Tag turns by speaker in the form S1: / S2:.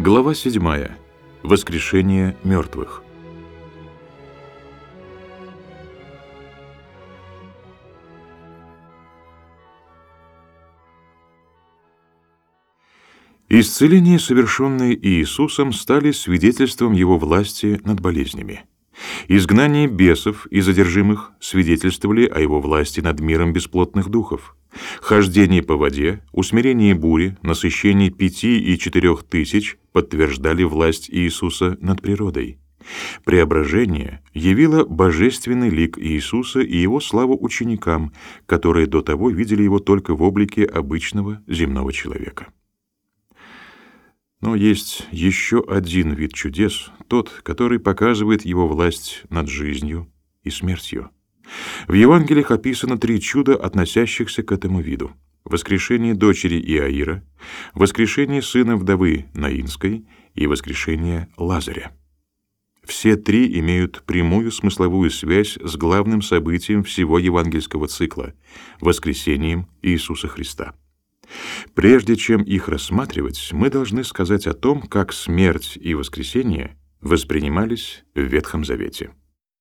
S1: Глава 7. Воскрешение мертвых. Исцеления, совершенные Иисусом, стали свидетельством Его власти над болезнями. Изгнание бесов и задержимых свидетельствовали о Его власти над миром бесплотных духов. Хождение по воде, усмирение бури, насыщение пяти и четырех тысяч подтверждали власть Иисуса над природой. Преображение явило божественный лик Иисуса и его славу ученикам, которые до того видели его только в облике обычного земного человека. Но есть еще один вид чудес, тот, который показывает его власть над жизнью и смертью. В Евангелиях описано три чуда, относящихся к этому виду. Воскрешение дочери Иаира, воскрешение сына вдовы Наинской и воскрешение Лазаря. Все три имеют прямую смысловую связь с главным событием всего евангельского цикла — воскресением Иисуса Христа. Прежде чем их рассматривать, мы должны сказать о том, как смерть и воскресение воспринимались в Ветхом Завете.